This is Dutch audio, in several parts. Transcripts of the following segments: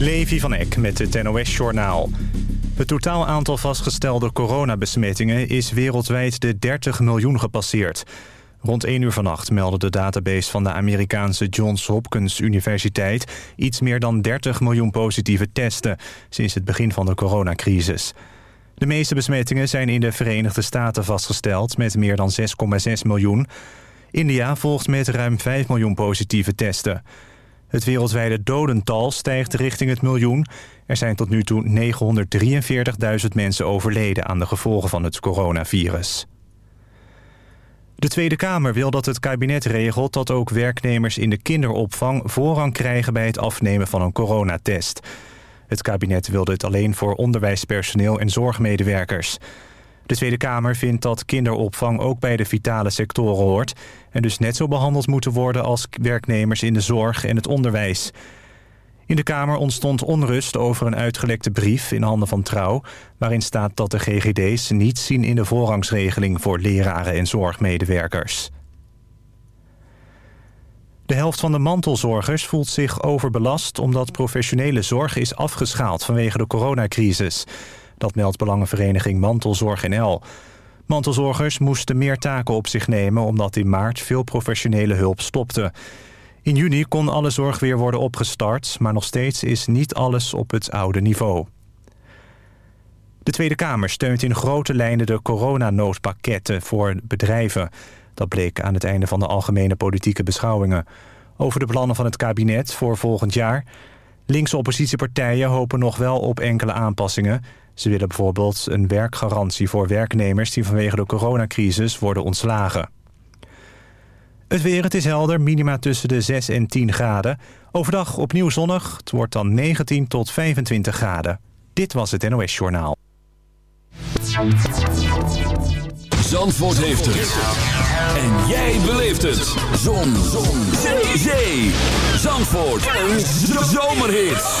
Levi van Eck met het NOS-journaal. Het totaal aantal vastgestelde coronabesmettingen is wereldwijd de 30 miljoen gepasseerd. Rond 1 uur vannacht meldde de database van de Amerikaanse Johns Hopkins Universiteit... iets meer dan 30 miljoen positieve testen sinds het begin van de coronacrisis. De meeste besmettingen zijn in de Verenigde Staten vastgesteld met meer dan 6,6 miljoen. India volgt met ruim 5 miljoen positieve testen. Het wereldwijde dodental stijgt richting het miljoen. Er zijn tot nu toe 943.000 mensen overleden aan de gevolgen van het coronavirus. De Tweede Kamer wil dat het kabinet regelt dat ook werknemers in de kinderopvang voorrang krijgen bij het afnemen van een coronatest. Het kabinet wil dit alleen voor onderwijspersoneel en zorgmedewerkers. De Tweede Kamer vindt dat kinderopvang ook bij de vitale sectoren hoort... en dus net zo behandeld moeten worden als werknemers in de zorg en het onderwijs. In de Kamer ontstond onrust over een uitgelekte brief in handen van Trouw... waarin staat dat de GGD's niet zien in de voorrangsregeling voor leraren en zorgmedewerkers. De helft van de mantelzorgers voelt zich overbelast... omdat professionele zorg is afgeschaald vanwege de coronacrisis. Dat meldt belangenvereniging Mantelzorg NL. Mantelzorgers moesten meer taken op zich nemen... omdat in maart veel professionele hulp stopte. In juni kon alle zorg weer worden opgestart... maar nog steeds is niet alles op het oude niveau. De Tweede Kamer steunt in grote lijnen de coronanoodpakketten voor bedrijven. Dat bleek aan het einde van de algemene politieke beschouwingen. Over de plannen van het kabinet voor volgend jaar... Linkse oppositiepartijen hopen nog wel op enkele aanpassingen. Ze willen bijvoorbeeld een werkgarantie voor werknemers... die vanwege de coronacrisis worden ontslagen. Het weer, het is helder, minima tussen de 6 en 10 graden. Overdag opnieuw zonnig, het wordt dan 19 tot 25 graden. Dit was het NOS Journaal. Zandvoort heeft het. En jij beleeft het. Zon. Zon. Zee. Zandvoort. Een zomerhit.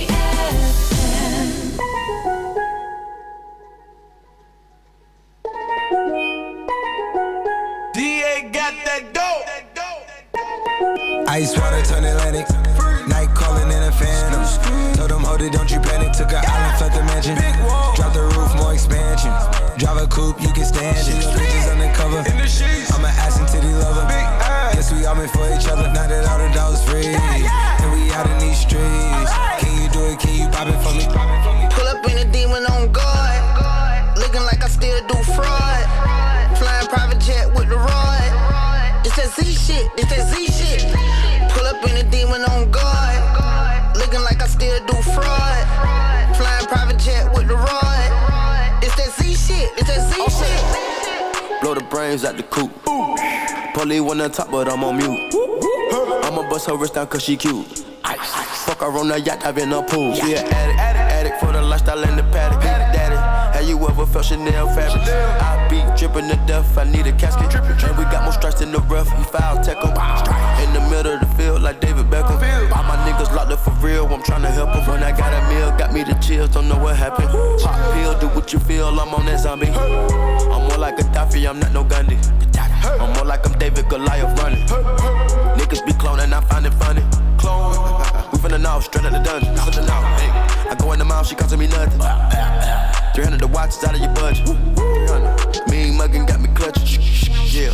Blow the coop Police wanna top, but I'm on mute. I'ma bust her wrist down cause she cute. Fuck her on the yacht, I've been a pool. Yeah, addict, addict, addict for the lifestyle and the paddock. Daddy, have you ever felt Chanel fabric? I be dripping to death, I need a casket. And we got more strikes in the rough, we foul tech em. In the middle of the field, like David Beckham. All my niggas locked up for real, I'm trying to help them. When I got a meal, got me the chills, don't know what happened. Pop pill, do what you feel, I'm on that zombie. I'm more like a Daffy, I'm not no Gundy. I'm more like I'm David Goliath running. Niggas be cloning, I find it funny. Clone. We finna know, straight out the dungeon. I go in the mouth, she costing me nothing. 300 the watch is out of your budget. Mean muggin' got me clutching. Yeah,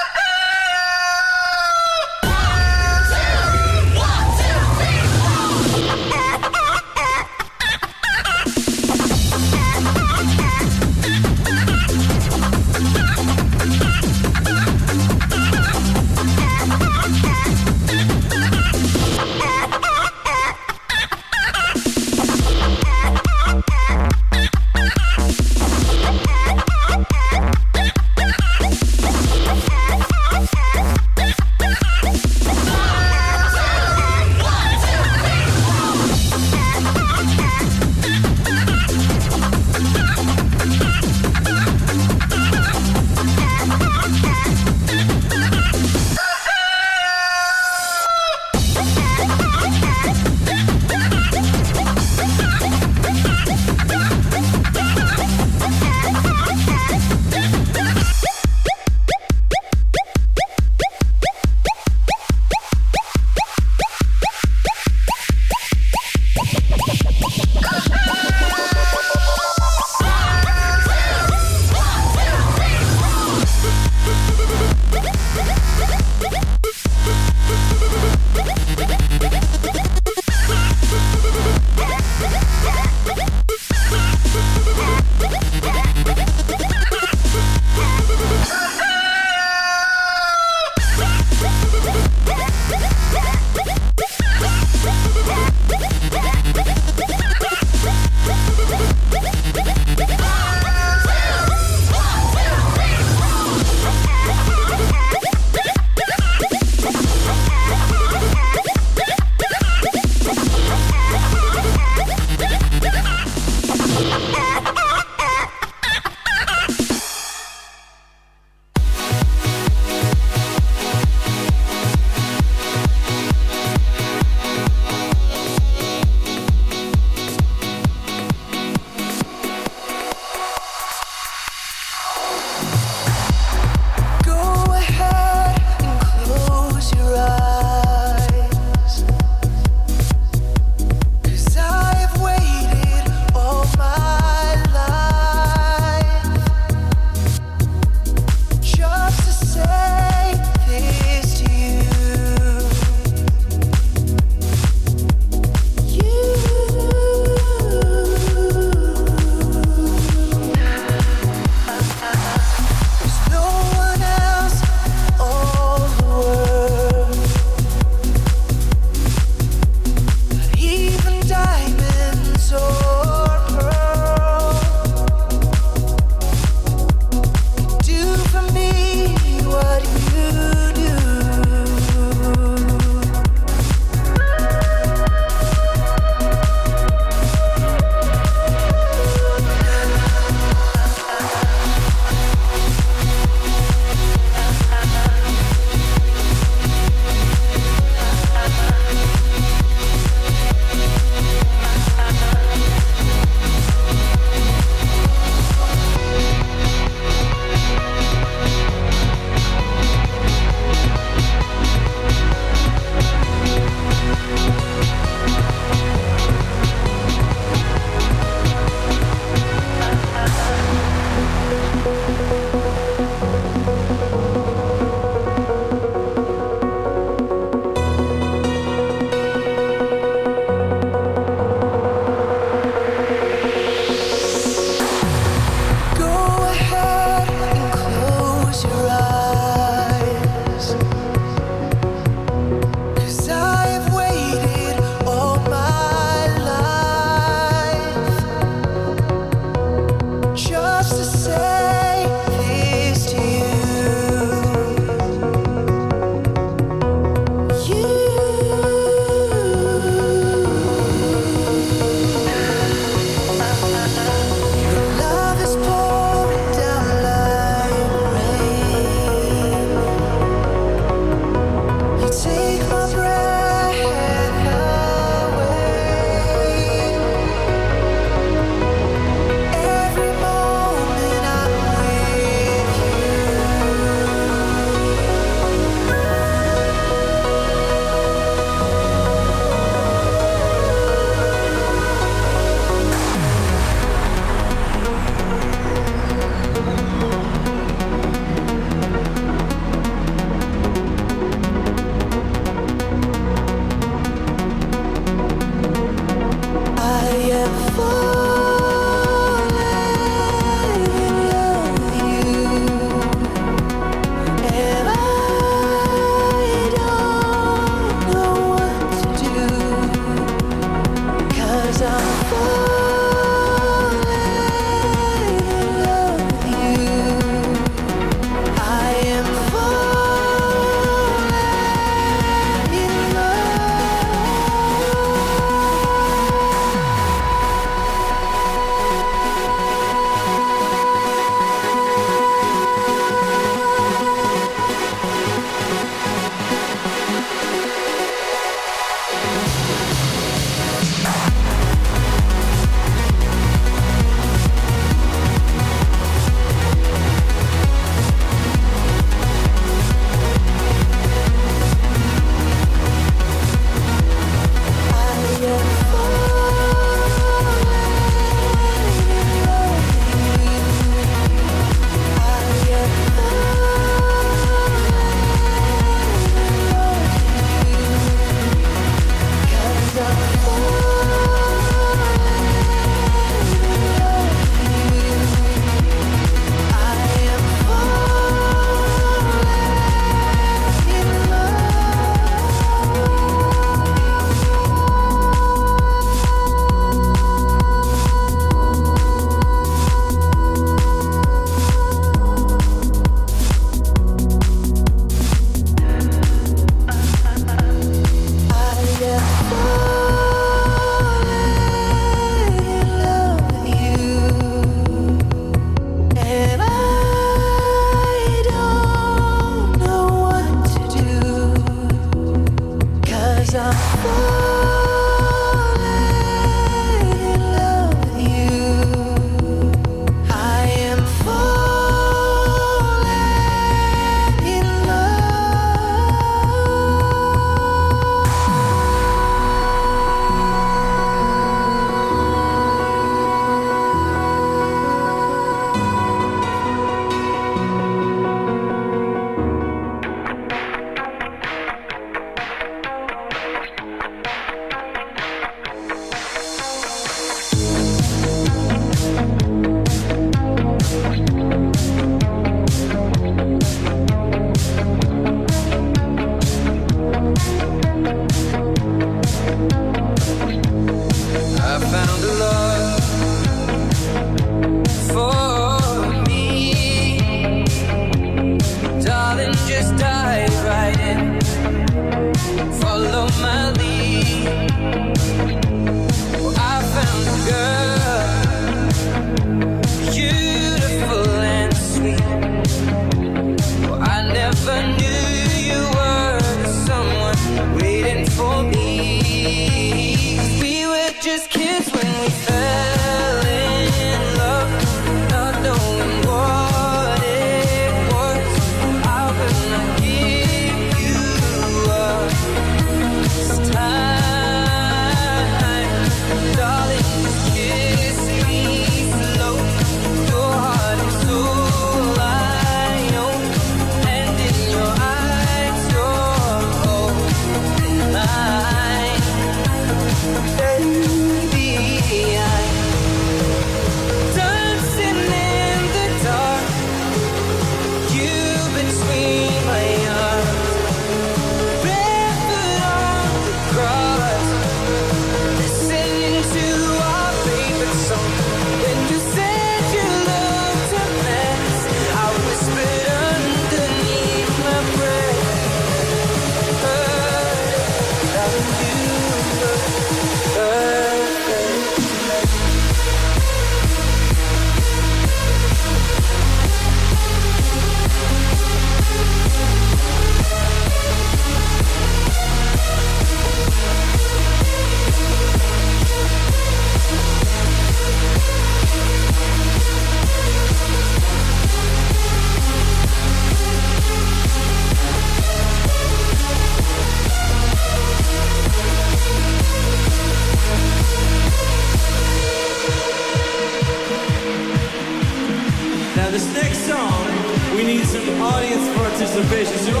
beijo, senhor.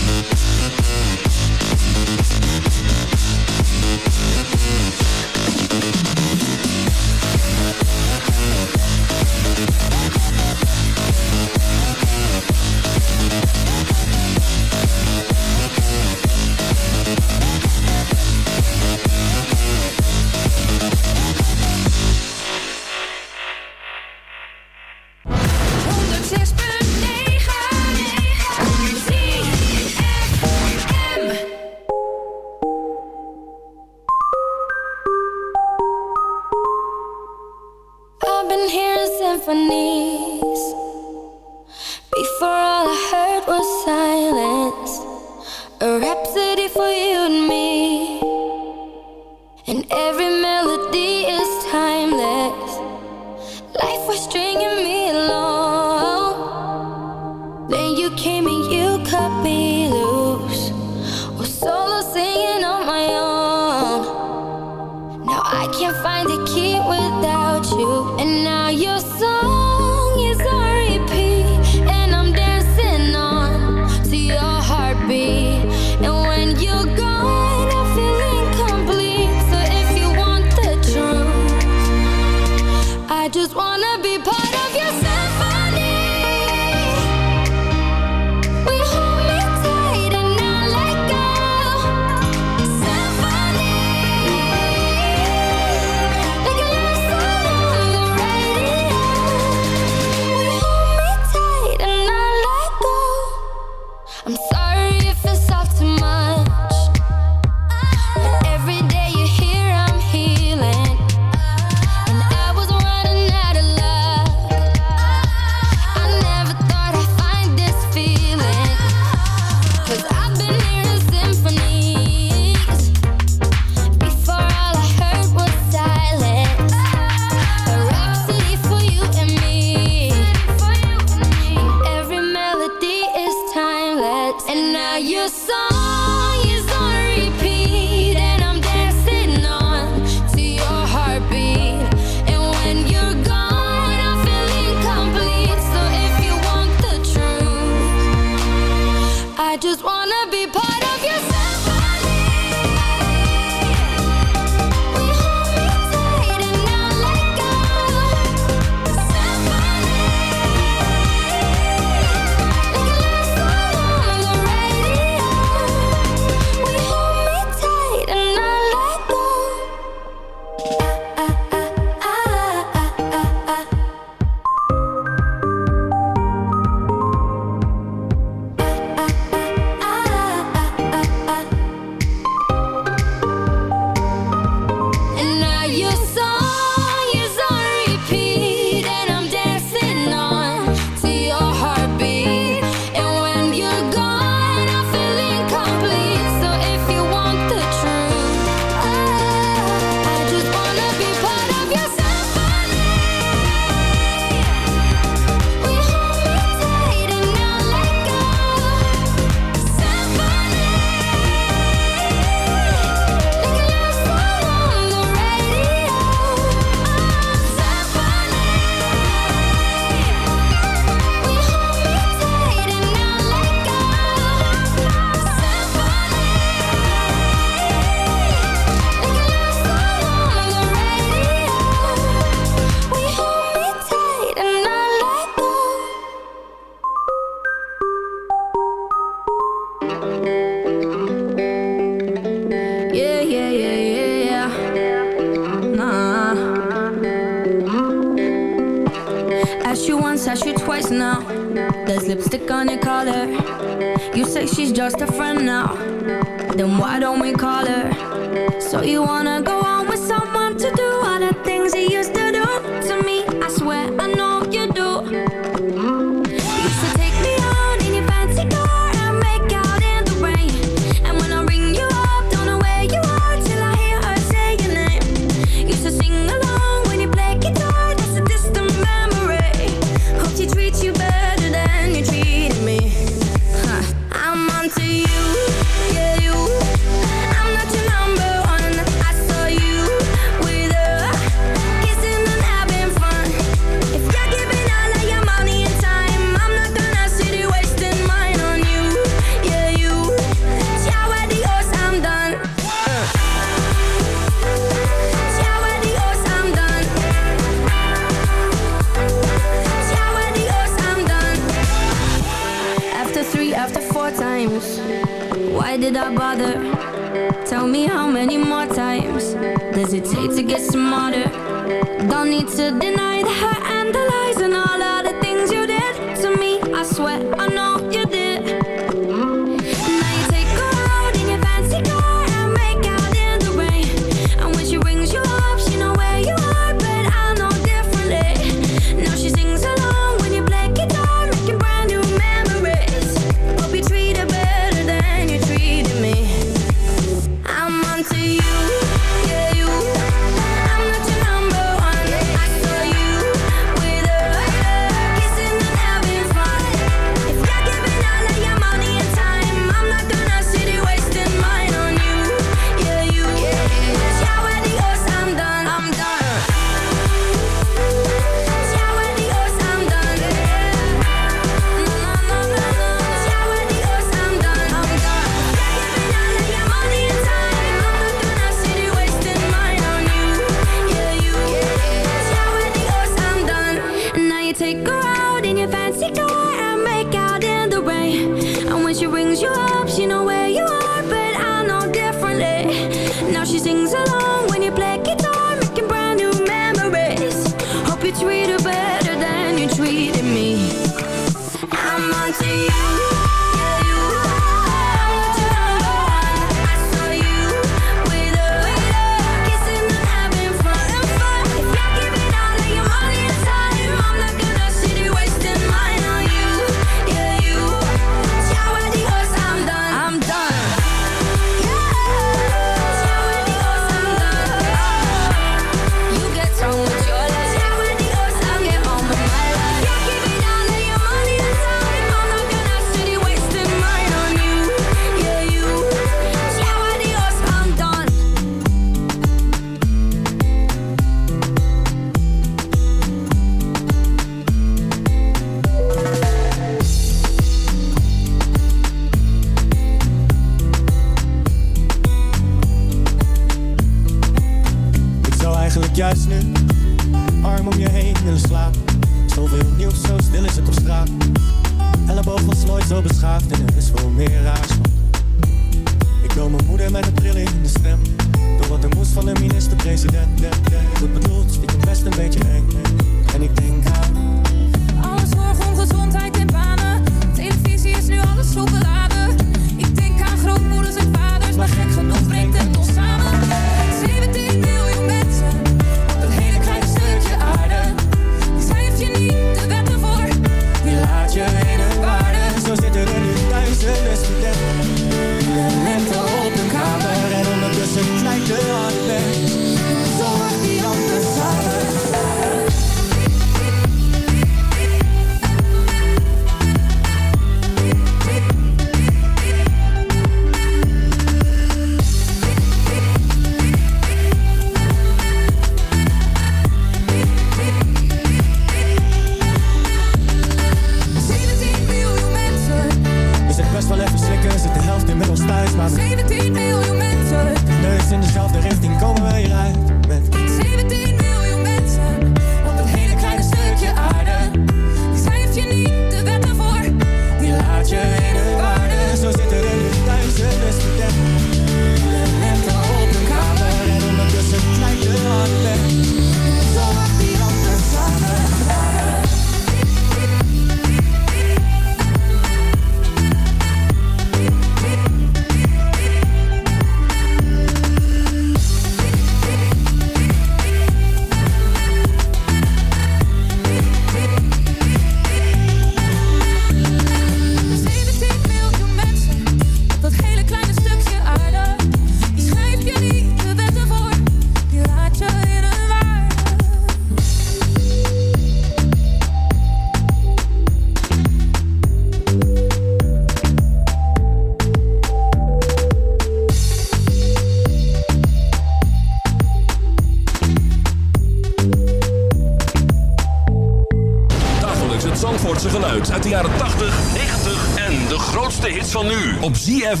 Ik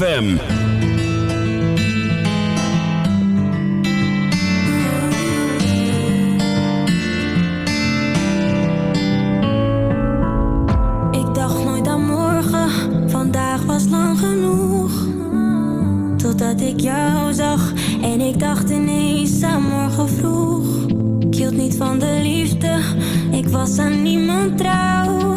dacht nooit aan morgen, vandaag was lang genoeg. Totdat ik jou zag en ik dacht ineens aan morgen vroeg. Ik hield niet van de liefde, ik was aan niemand trouw.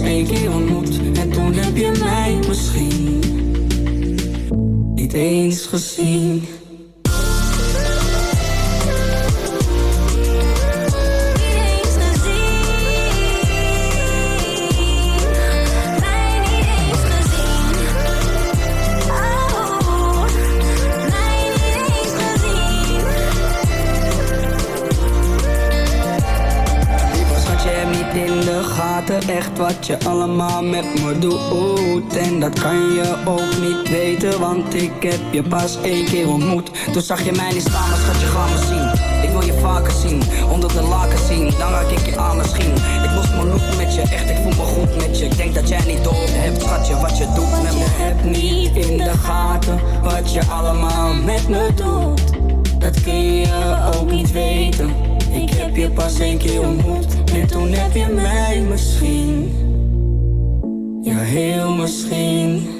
Één keer ontmoet en toen heb je mij misschien niet eens gezien. Allemaal met me doet. En dat kan je ook niet weten, want ik heb je pas één keer ontmoet. Toen zag je mij niet staan, maar schat, je ga me zien. Ik wil je vaker zien, onder de laken zien, dan raak ik je aan misschien. Ik los mijn loop met je, echt, ik voel me goed met je. Ik denk dat jij niet door hebt, schatje, wat je doet met me Heb niet in de gaten. Wat je allemaal met me doet Dat kun je ook niet weten. Ik heb je pas één keer ontmoet. En toen heb je mij misschien Ja, heel misschien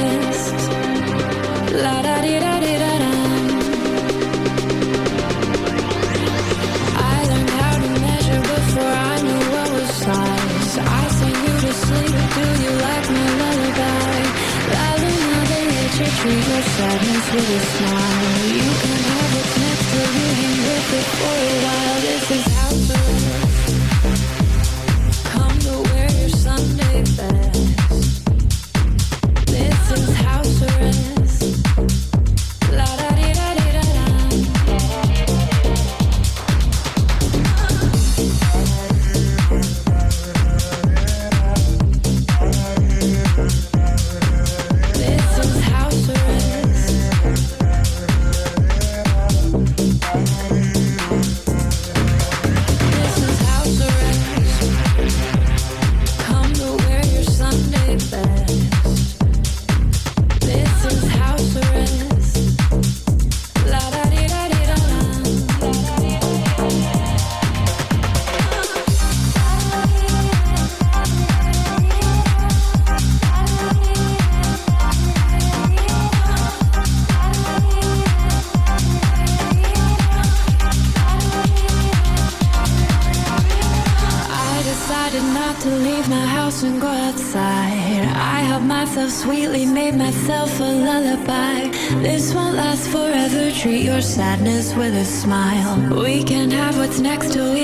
Treat your sadness with a smile. You can have what's next till you with it for a while. This is house sadness with a smile. We can have what's next till we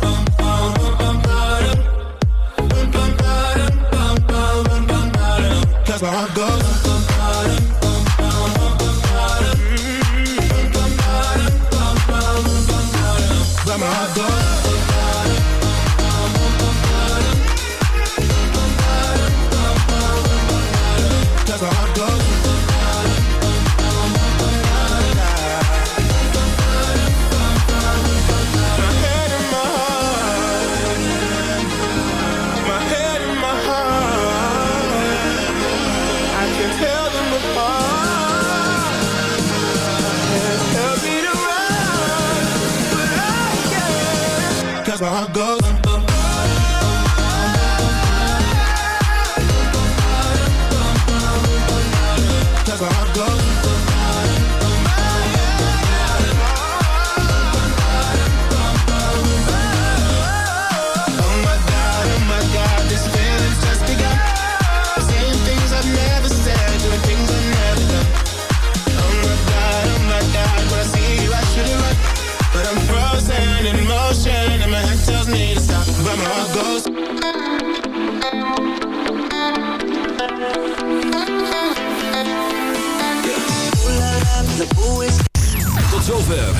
how ga